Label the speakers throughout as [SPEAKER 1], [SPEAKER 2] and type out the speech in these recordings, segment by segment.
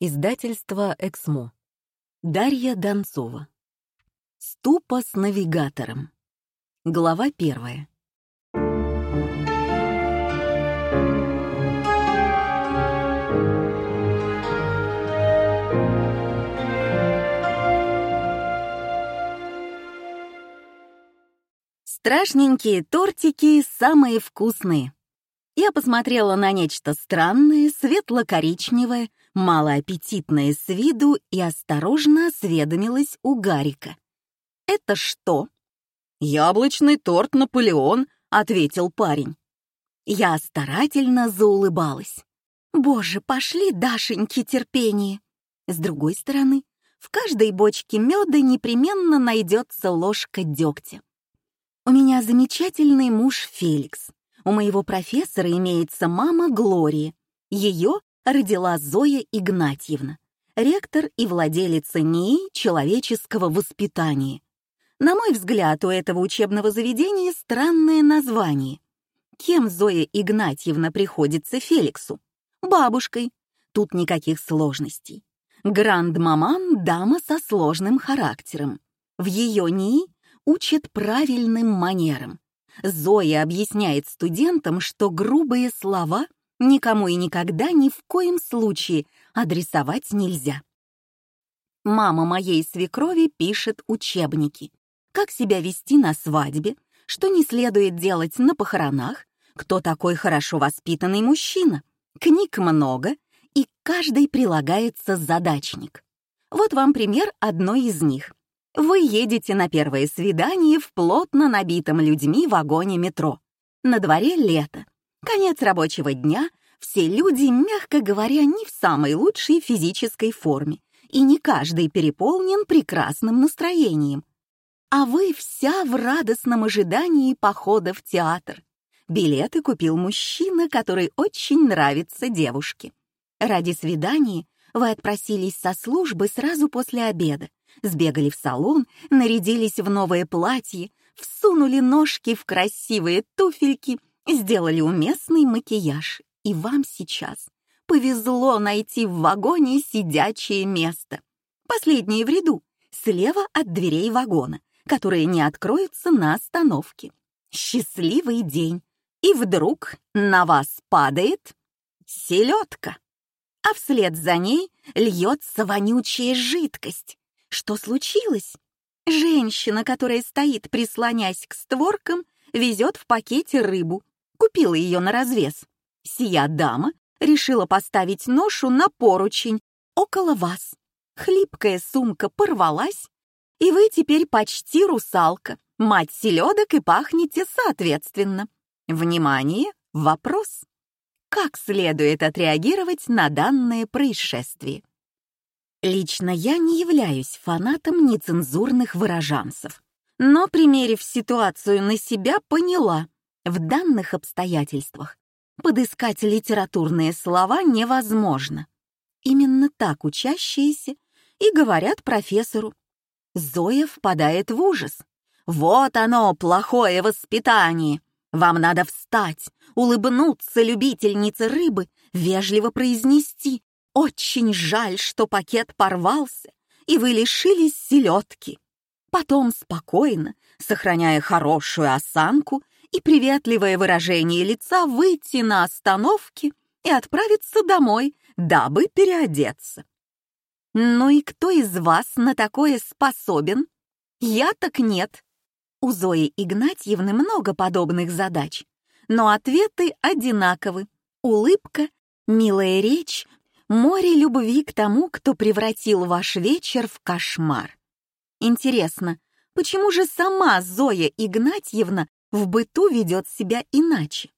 [SPEAKER 1] Издательство «Эксмо». Дарья Донцова. Ступа с навигатором. Глава первая. Страшненькие тортики самые вкусные. Я посмотрела на нечто странное, светло-коричневое, малоаппетитное с виду и осторожно осведомилась у Гарика. «Это что?» «Яблочный торт Наполеон», — ответил парень. Я старательно заулыбалась. «Боже, пошли, Дашеньки, терпение!» С другой стороны, в каждой бочке меда непременно найдется ложка дегтя. У меня замечательный муж Феликс. У моего профессора имеется мама Глория. Ее родила Зоя Игнатьевна, ректор и владелица НИИ человеческого воспитания. На мой взгляд, у этого учебного заведения странное название. Кем Зоя Игнатьевна приходится Феликсу? Бабушкой. Тут никаких сложностей. Гранд-маман — дама со сложным характером. В ее НИИ учат правильным манерам. Зоя объясняет студентам, что грубые слова никому и никогда ни в коем случае адресовать нельзя. Мама моей свекрови пишет учебники. Как себя вести на свадьбе, что не следует делать на похоронах, кто такой хорошо воспитанный мужчина. Книг много, и к каждой прилагается задачник. Вот вам пример одной из них. Вы едете на первое свидание в плотно набитом людьми вагоне метро. На дворе лето. Конец рабочего дня, все люди, мягко говоря, не в самой лучшей физической форме, и не каждый переполнен прекрасным настроением. А вы вся в радостном ожидании похода в театр. Билеты купил мужчина, который очень нравится девушке. Ради свидания вы отпросились со службы сразу после обеда, сбегали в салон, нарядились в новое платье, всунули ножки в красивые туфельки, сделали уместный макияж. И вам сейчас повезло найти в вагоне сидячее место. Последнее в ряду, слева от дверей вагона, которые не откроются на остановке. Счастливый день. И вдруг на вас падает селедка а вслед за ней льется вонючая жидкость. Что случилось? Женщина, которая стоит, прислонясь к створкам, везет в пакете рыбу. Купила ее на развес. Сия дама решила поставить ношу на поручень около вас. Хлипкая сумка порвалась, и вы теперь почти русалка, мать селедок и пахнете соответственно. Внимание, вопрос как следует отреагировать на данное происшествие. Лично я не являюсь фанатом нецензурных выражанцев, но, примерив ситуацию на себя, поняла, в данных обстоятельствах подыскать литературные слова невозможно. Именно так учащиеся и говорят профессору. Зоя впадает в ужас. Вот оно, плохое воспитание. Вам надо встать, улыбнуться любительнице рыбы, вежливо произнести «Очень жаль, что пакет порвался, и вы лишились селедки». Потом спокойно, сохраняя хорошую осанку и приветливое выражение лица, выйти на остановке и отправиться домой, дабы переодеться. Ну и кто из вас на такое способен? Я так нет. У Зои Игнатьевны много подобных задач, но ответы одинаковы. Улыбка, милая речь, море любви к тому, кто превратил ваш вечер в кошмар. Интересно, почему же сама Зоя Игнатьевна в быту ведет себя иначе?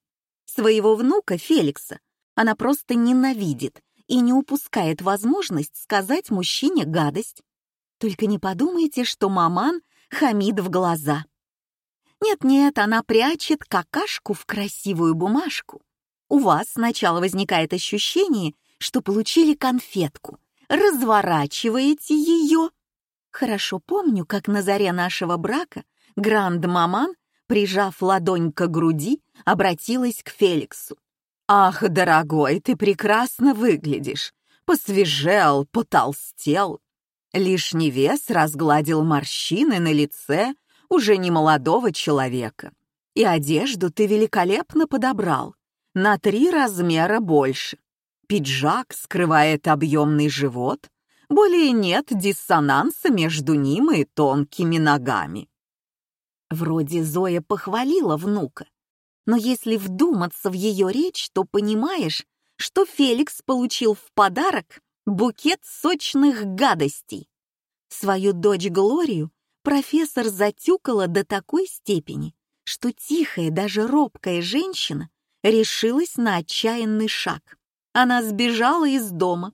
[SPEAKER 1] Своего внука Феликса она просто ненавидит и не упускает возможность сказать мужчине гадость. Только не подумайте, что маман хамит в глаза. Нет-нет, она прячет какашку в красивую бумажку. У вас сначала возникает ощущение, что получили конфетку. Разворачиваете ее. Хорошо помню, как на заре нашего брака гранд-маман, прижав ладонь к груди, обратилась к Феликсу. «Ах, дорогой, ты прекрасно выглядишь. Посвежел, потолстел. Лишний вес разгладил морщины на лице уже не молодого человека. И одежду ты великолепно подобрал, на три размера больше. Пиджак скрывает объемный живот, более нет диссонанса между ним и тонкими ногами. Вроде Зоя похвалила внука, но если вдуматься в ее речь, то понимаешь, что Феликс получил в подарок букет сочных гадостей. Свою дочь Глорию профессор затюкала до такой степени, что тихая, даже робкая женщина решилась на отчаянный шаг. Она сбежала из дома.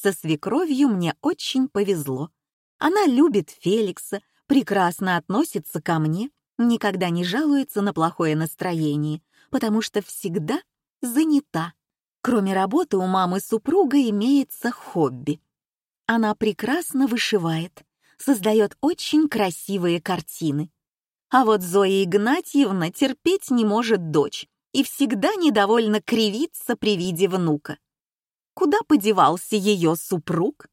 [SPEAKER 1] Со свекровью мне очень повезло. Она любит Феликса, прекрасно относится ко мне, никогда не жалуется на плохое настроение, потому что всегда занята. Кроме работы у мамы супруга имеется хобби. Она прекрасно вышивает, создает очень красивые картины. А вот Зоя Игнатьевна терпеть не может дочь и всегда недовольно кривится при виде внука. Куда подевался ее супруг?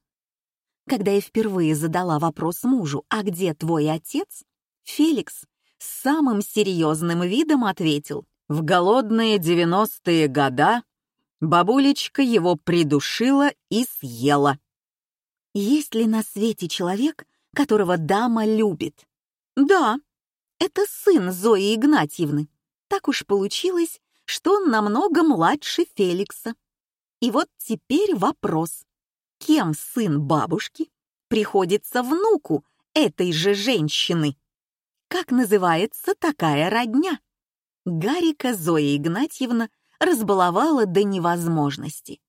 [SPEAKER 1] Когда я впервые задала вопрос мужу «А где твой отец?», Феликс с самым серьезным видом ответил «В голодные девяностые года бабулечка его придушила и съела». Есть ли на свете человек, которого дама любит? Да, это сын Зои Игнатьевны. Так уж получилось, что он намного младше Феликса. И вот теперь вопрос. Кем сын бабушки приходится внуку этой же женщины? Как называется такая родня? Гарика Зоя Игнатьевна разбаловала до невозможности.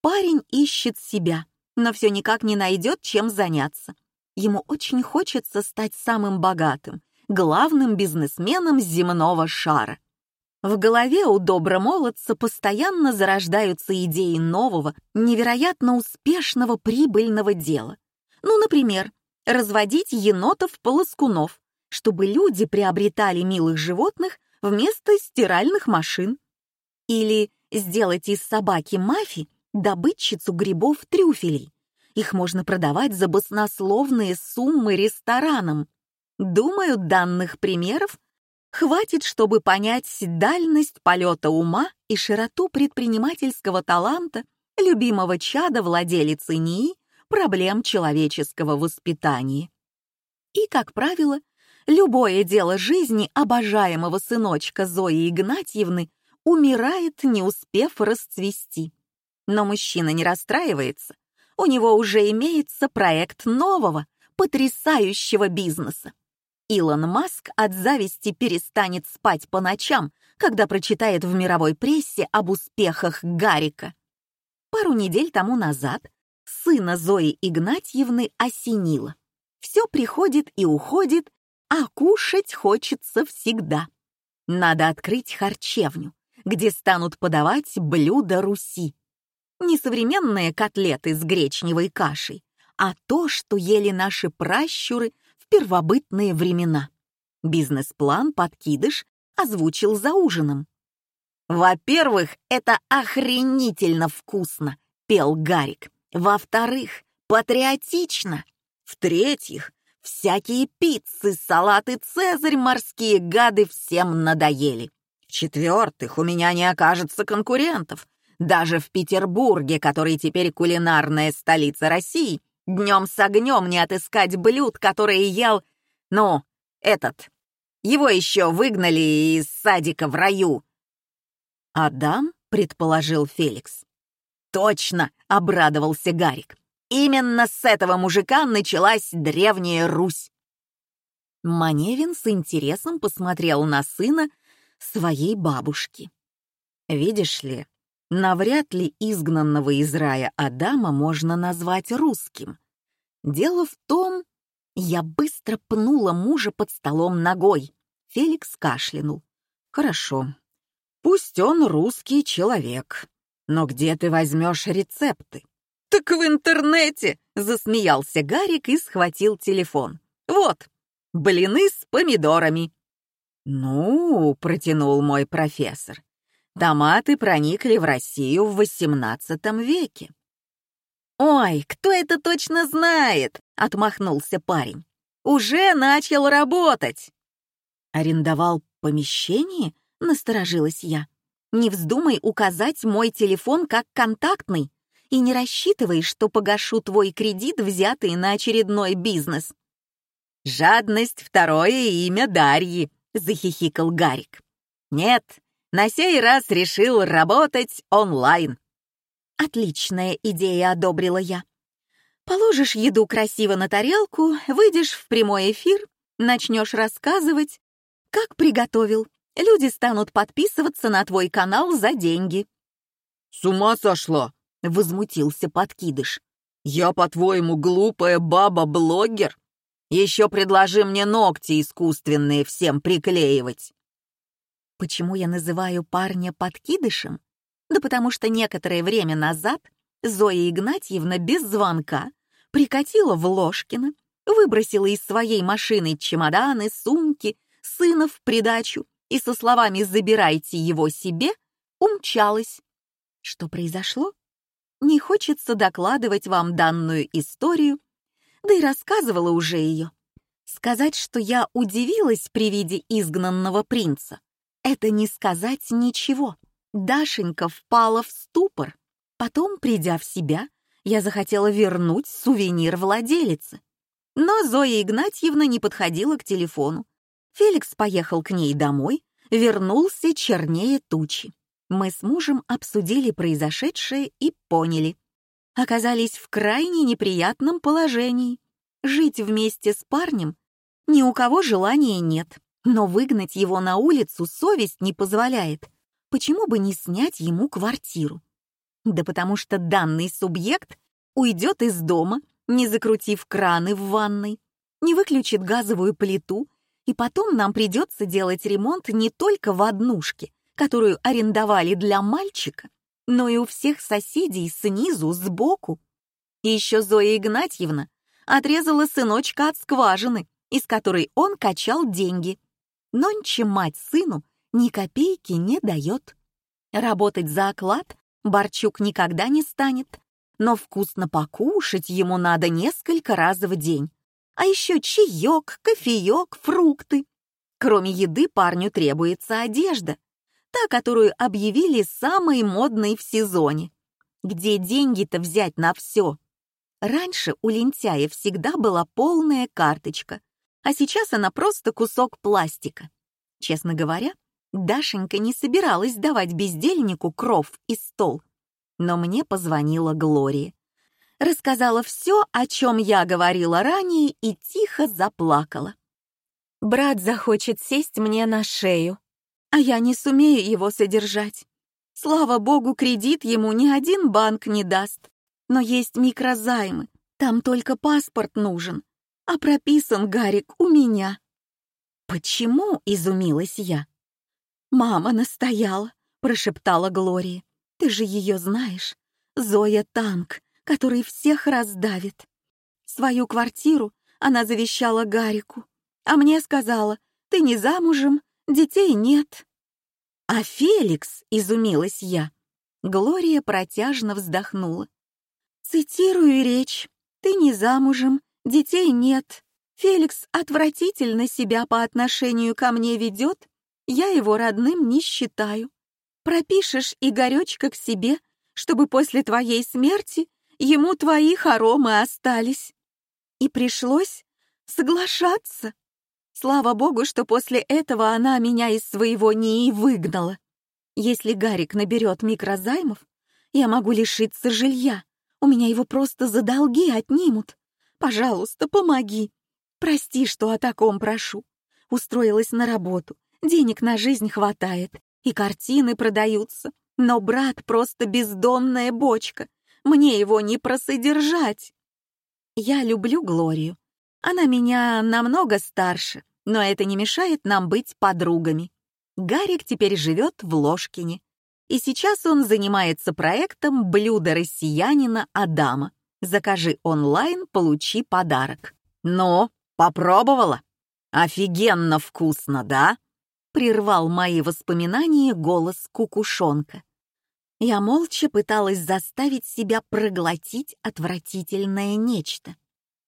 [SPEAKER 1] Парень ищет себя, но все никак не найдет, чем заняться. Ему очень хочется стать самым богатым, главным бизнесменом земного шара. В голове у добромолодца постоянно зарождаются идеи нового, невероятно успешного прибыльного дела. Ну, например, разводить енотов-полоскунов, чтобы люди приобретали милых животных вместо стиральных машин. Или сделать из собаки Мафи добытчицу грибов-трюфелей. Их можно продавать за баснословные суммы ресторанам. Думаю, данных примеров Хватит, чтобы понять дальность полета ума и широту предпринимательского таланта любимого чада владелицы НИИ проблем человеческого воспитания. И, как правило, любое дело жизни обожаемого сыночка Зои Игнатьевны умирает, не успев расцвести. Но мужчина не расстраивается. У него уже имеется проект нового, потрясающего бизнеса. Илон Маск от зависти перестанет спать по ночам, когда прочитает в мировой прессе об успехах Гарика. Пару недель тому назад сына Зои Игнатьевны осенило. Все приходит и уходит, а кушать хочется всегда. Надо открыть харчевню, где станут подавать блюда Руси. Не современные котлеты с гречневой кашей, а то, что ели наши пращуры первобытные времена. Бизнес-план подкидыш озвучил за ужином. «Во-первых, это охренительно вкусно», — пел Гарик. «Во-вторых, патриотично. В-третьих, всякие пиццы, салаты «Цезарь», морские гады всем надоели. В-четвертых, у меня не окажется конкурентов. Даже в Петербурге, который теперь кулинарная столица России, Днем с огнем не отыскать блюд, которые ел... Ну, этот. Его еще выгнали из садика в раю. «Адам?» — предположил Феликс. «Точно!» — обрадовался Гарик. «Именно с этого мужика началась Древняя Русь». Маневин с интересом посмотрел на сына своей бабушки. «Видишь ли, Навряд ли изгнанного из рая Адама можно назвать русским. Дело в том, я быстро пнула мужа под столом ногой. Феликс кашлянул. «Хорошо. Пусть он русский человек. Но где ты возьмешь рецепты?» «Так в интернете!» — засмеялся Гарик и схватил телефон. «Вот, блины с помидорами». «Ну», — протянул мой профессор, Томаты проникли в Россию в XVIII веке. «Ой, кто это точно знает?» — отмахнулся парень. «Уже начал работать!» «Арендовал помещение?» — насторожилась я. «Не вздумай указать мой телефон как контактный и не рассчитывай, что погашу твой кредит, взятый на очередной бизнес». «Жадность — второе имя Дарьи», — захихикал Гарик. «Нет, на сей раз решил работать онлайн». «Отличная идея», — одобрила я. «Положишь еду красиво на тарелку, выйдешь в прямой эфир, начнешь рассказывать, как приготовил. Люди станут подписываться на твой канал за деньги».
[SPEAKER 2] «С ума сошла!» — возмутился подкидыш. «Я, по-твоему, глупая баба-блогер? Еще предложи мне ногти искусственные всем приклеивать».
[SPEAKER 1] Почему я называю парня подкидышем? Да потому что некоторое время назад Зоя Игнатьевна без звонка прикатила в Ложкино, выбросила из своей машины чемоданы, сумки, сына в придачу и со словами «забирайте его себе» умчалась. Что произошло? Не хочется докладывать вам данную историю, да и рассказывала уже ее. Сказать, что я удивилась при виде изгнанного принца, это не сказать ничего. Дашенька впала в ступор. Потом, придя в себя, я захотела вернуть сувенир владелице. Но Зоя Игнатьевна не подходила к телефону. Феликс поехал к ней домой, вернулся чернее тучи. Мы с мужем обсудили произошедшее и поняли. Оказались в крайне неприятном положении. Жить вместе с парнем ни у кого желания нет. Но выгнать его на улицу совесть не позволяет. Почему бы не снять ему квартиру? Да потому что данный субъект уйдет из дома, не закрутив краны в ванной, не выключит газовую плиту, и потом нам придется делать ремонт не только в однушке, которую арендовали для мальчика, но и у всех соседей снизу, сбоку. И еще Зоя Игнатьевна отрезала сыночка от скважины, из которой он качал деньги. Нонче мать сыну ни копейки не дает. Работать за оклад Борчук никогда не станет, но вкусно покушать ему надо несколько раз в день. А еще чаек, кофеек, фрукты. Кроме еды парню требуется одежда, та, которую объявили самой модной в сезоне. Где деньги-то взять на все? Раньше у лентяя всегда была полная карточка, а сейчас она просто кусок пластика. Честно говоря, Дашенька не собиралась давать бездельнику кров и стол. Но мне позвонила Глория. Рассказала все, о чем я говорила ранее, и тихо заплакала. Брат захочет сесть мне на шею, а я не сумею его содержать. Слава богу, кредит ему ни один банк не даст. Но есть микрозаймы, там только паспорт нужен а прописан Гарик у меня». «Почему?» — изумилась я. «Мама настояла», — прошептала Глория. «Ты же ее знаешь. Зоя Танк, который всех раздавит. Свою квартиру она завещала Гарику, а мне сказала, ты не замужем, детей нет». «А Феликс?» — изумилась я. Глория протяжно вздохнула. «Цитирую речь. Ты не замужем, Детей нет. Феликс отвратительно себя по отношению ко мне ведет. Я его родным не считаю. Пропишешь Игоречка к себе, чтобы после твоей смерти ему твои хоромы остались. И пришлось соглашаться. Слава богу, что после этого она меня из своего НИИ выгнала. Если Гарик наберет микрозаймов, я могу лишиться жилья. У меня его просто за долги отнимут. Пожалуйста, помоги. Прости, что о таком прошу. Устроилась на работу, денег на жизнь хватает, и картины продаются. Но брат просто бездонная бочка. Мне его не просодержать. Я люблю Глорию. Она меня намного старше, но это не мешает нам быть подругами. Гарик теперь живет в Ложкине. И сейчас он занимается проектом блюда россиянина Адама. Закажи онлайн, получи подарок. Но попробовала? Офигенно вкусно, да? Прервал мои воспоминания голос кукушонка. Я молча пыталась заставить себя проглотить отвратительное нечто.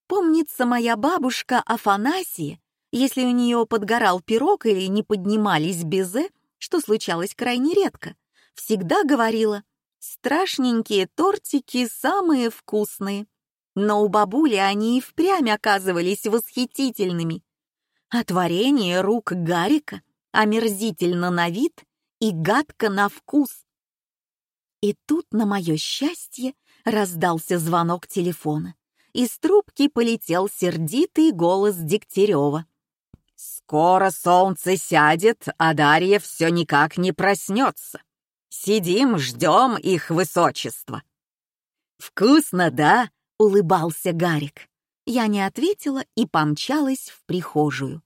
[SPEAKER 1] Помнится моя бабушка Афанасия, если у нее подгорал пирог или не поднимались безе, что случалось крайне редко, всегда говорила «страшненькие тортики самые вкусные». Но у бабули они и впрямь оказывались восхитительными. А творение рук Гарика омерзительно на вид и гадко на вкус. И тут, на мое счастье, раздался звонок телефона. Из трубки полетел сердитый голос Дегтярева. «Скоро солнце сядет, а Дарья все никак не проснется. Сидим, ждем их высочества». «Вкусно, да?» — улыбался Гарик. Я не ответила и помчалась в прихожую.